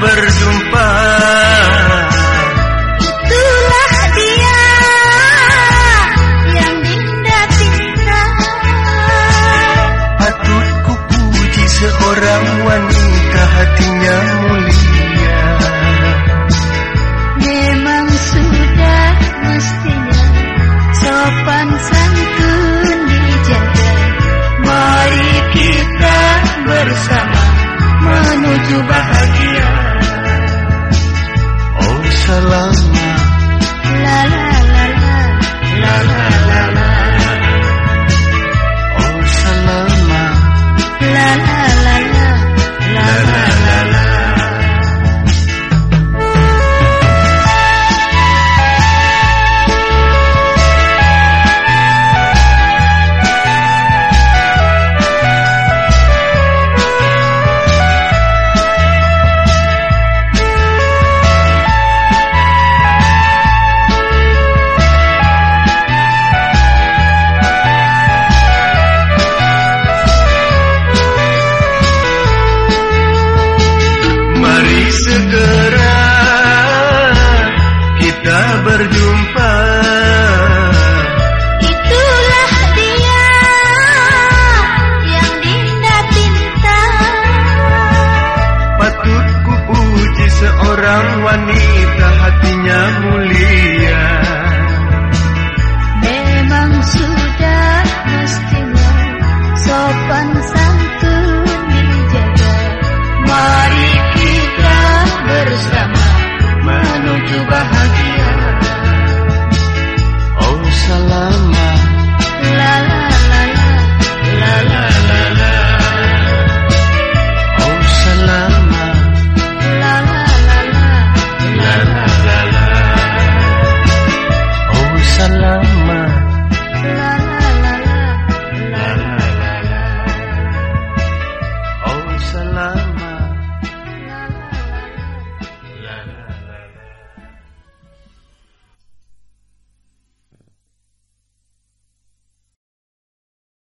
berjumpa Seorang wanita hatinya mulia.